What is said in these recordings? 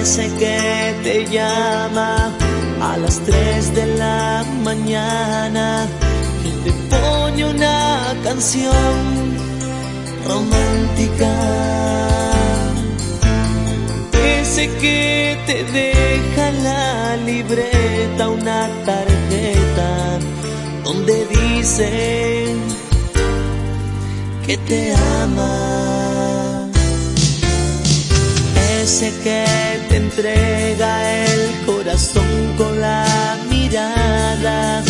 ese que te llama a las 3 de la mañana y te pone una canción romántica. Ese que te deja la libreta una tarjeta donde dice que te ama. Ese que te entrega el corazón con la mirada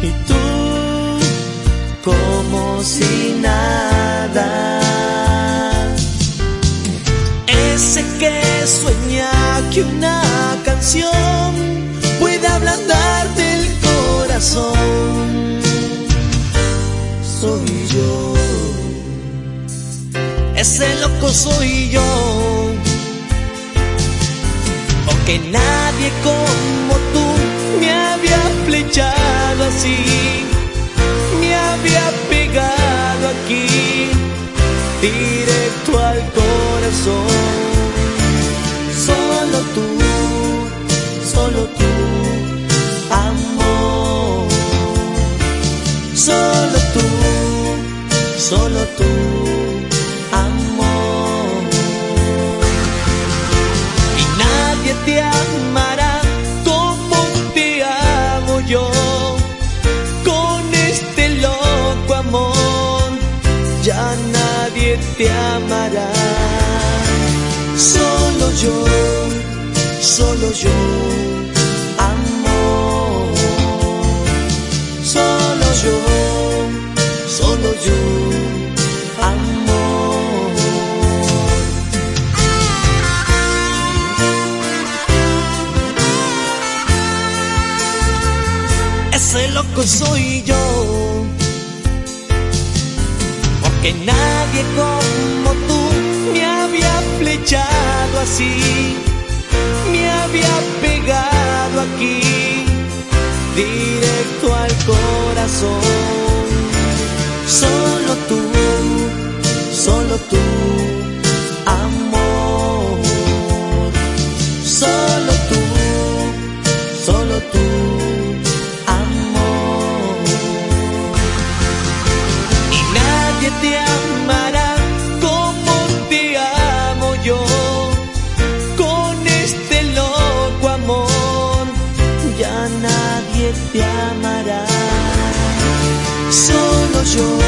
y tú como si nada. Ese que sueña que una canción puede ablandarte el corazón. Soy yo. Ese loco soy yo. Porque nadie como tú me había flechado así, me había pegado aquí, directo al corazón. Solo tú, solo tú, amor. Solo tú, solo tú, te amará como te amo yo. Con este loco amor, ya nadie te amará. Solo yo, solo yo, Ese loco soy yo, porque nadie como tú me había flechado así, me había pegado aquí, directo al corazón. Solo tú, solo tú, amor. Solo tú, solo tú, te amará como te amo yo. Con este loco amor ya nadie te amará, solo yo.